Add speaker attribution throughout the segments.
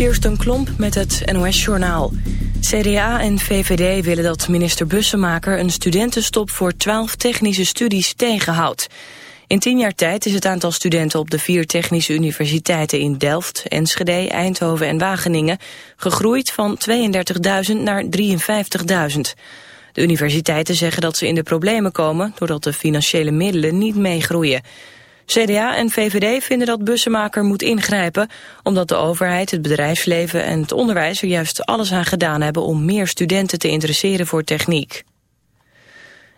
Speaker 1: Kirsten Klomp met het NOS-journaal. CDA en VVD willen dat minister Bussemaker een studentenstop voor 12 technische studies tegenhoudt. In tien jaar tijd is het aantal studenten op de vier technische universiteiten in Delft, Enschede, Eindhoven en Wageningen gegroeid van 32.000 naar 53.000. De universiteiten zeggen dat ze in de problemen komen doordat de financiële middelen niet meegroeien. CDA en VVD vinden dat Bussemaker moet ingrijpen... omdat de overheid, het bedrijfsleven en het onderwijs er juist alles aan gedaan hebben... om meer studenten te interesseren voor techniek.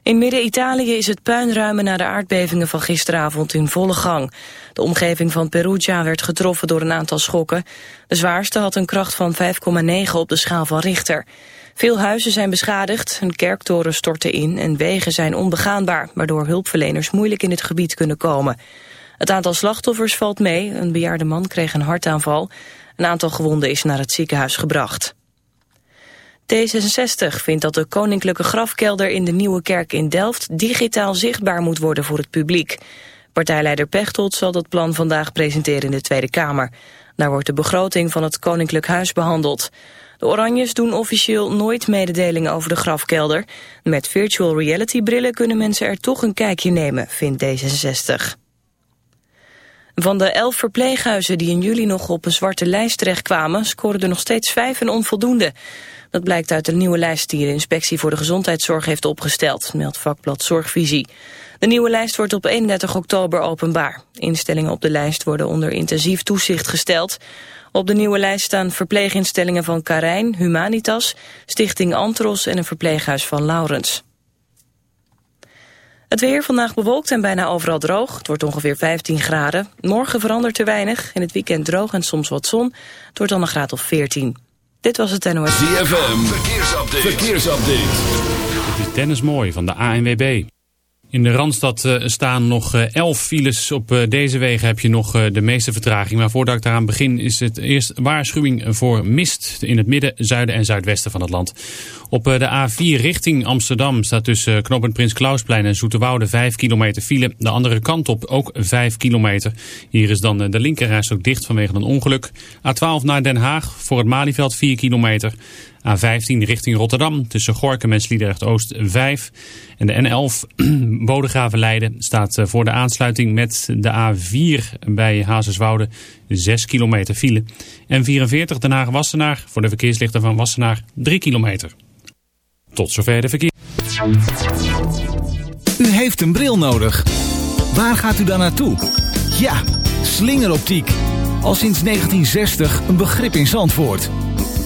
Speaker 1: In Midden-Italië is het puinruimen na de aardbevingen van gisteravond in volle gang. De omgeving van Perugia werd getroffen door een aantal schokken. De zwaarste had een kracht van 5,9 op de schaal van Richter. Veel huizen zijn beschadigd, een kerktoren stortte in en wegen zijn onbegaanbaar, waardoor hulpverleners moeilijk in het gebied kunnen komen. Het aantal slachtoffers valt mee, een bejaarde man kreeg een hartaanval. Een aantal gewonden is naar het ziekenhuis gebracht. D66 vindt dat de koninklijke grafkelder in de Nieuwe Kerk in Delft digitaal zichtbaar moet worden voor het publiek. Partijleider Pechtold zal dat plan vandaag presenteren in de Tweede Kamer. Daar wordt de begroting van het Koninklijk Huis behandeld. De Oranjes doen officieel nooit mededelingen over de grafkelder. Met virtual reality brillen kunnen mensen er toch een kijkje nemen, vindt D66. Van de elf verpleeghuizen die in juli nog op een zwarte lijst terechtkwamen... scoren er nog steeds vijf een onvoldoende. Dat blijkt uit de nieuwe lijst die de Inspectie voor de Gezondheidszorg heeft opgesteld, meldt vakblad Zorgvisie. De nieuwe lijst wordt op 31 oktober openbaar. Instellingen op de lijst worden onder intensief toezicht gesteld. Op de nieuwe lijst staan verpleeginstellingen van Karijn, Humanitas, Stichting Antros en een verpleeghuis van Laurens. Het weer vandaag bewolkt en bijna overal droog. Het wordt ongeveer 15 graden. Morgen verandert er weinig. In het weekend droog en soms wat zon. Het wordt dan een graad of 14. Dit was het NOS.
Speaker 2: ZFM, verkeersupdate. verkeersupdate.
Speaker 3: Dit is Dennis Mooi van de ANWB. In de Randstad eh, staan nog 11 eh, files. Op eh, deze wegen heb je nog de meeste vertraging. Maar voordat ik daaraan begin is het eerst waarschuwing voor mist in het midden, zuiden en zuidwesten van het land. Op de A4 richting Amsterdam staat tussen knooppunt Prins Klausplein en Zoeterwoude 5 kilometer file. De andere kant op ook 5 kilometer. Hier is dan de linkerreis ook dicht vanwege een ongeluk. A12 naar Den Haag voor het Malieveld 4 kilometer. A15 richting Rotterdam tussen Gorkum en Sliedrecht Oost 5. En de N11 Bodegraven Leiden staat eh, voor de aansluiting met de A4 bij Hazeswoude 6 kilometer file. En 44 Den Haag Wassenaar voor de verkeerslichten van Wassenaar 3 kilometer. Tot zover de verkeer.
Speaker 4: U heeft een bril nodig. Waar gaat u dan naartoe? Ja, slingeroptiek. Al sinds 1960 een begrip in Zandvoort.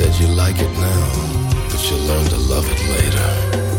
Speaker 5: said you like it now, but you'll learn to love it later.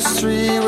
Speaker 2: Chemistry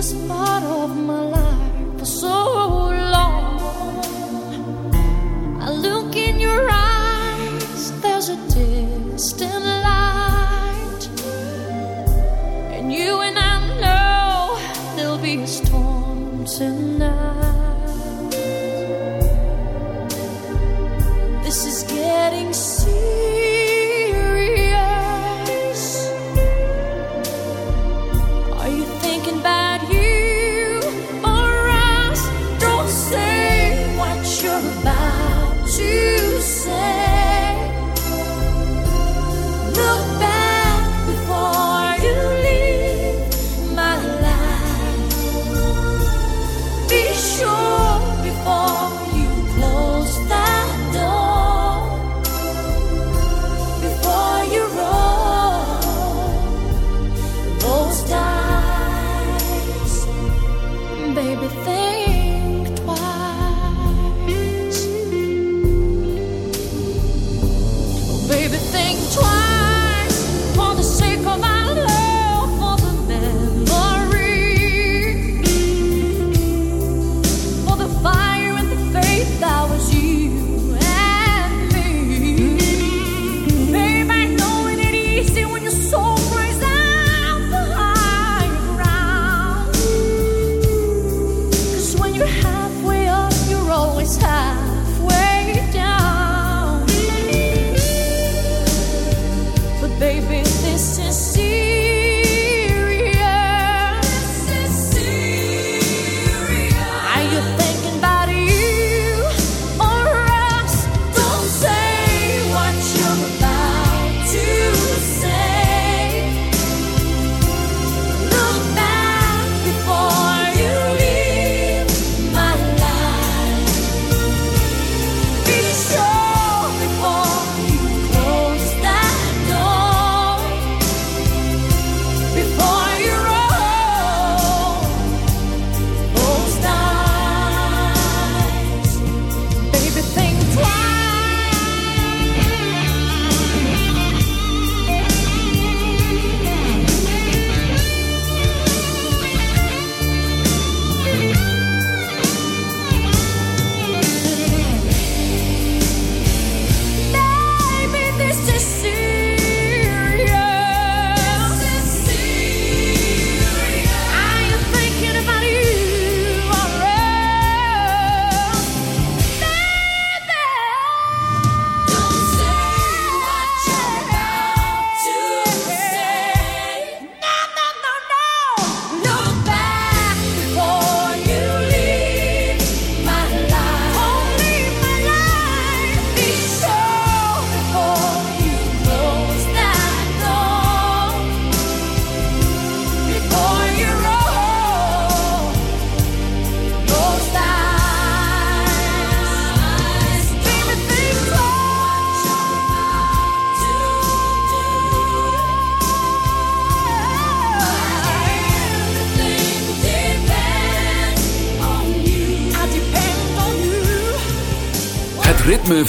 Speaker 6: this part of my life for so long. I look in your eyes, there's a
Speaker 2: distance.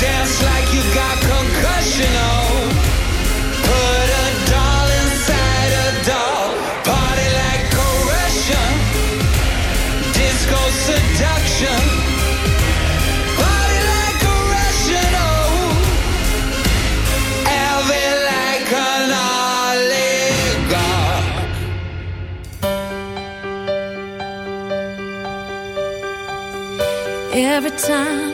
Speaker 7: Dance like you got concussion. Put a doll inside a doll. Party like. Disco seduction. Party like. Oh, it like an oligarch.
Speaker 6: Every time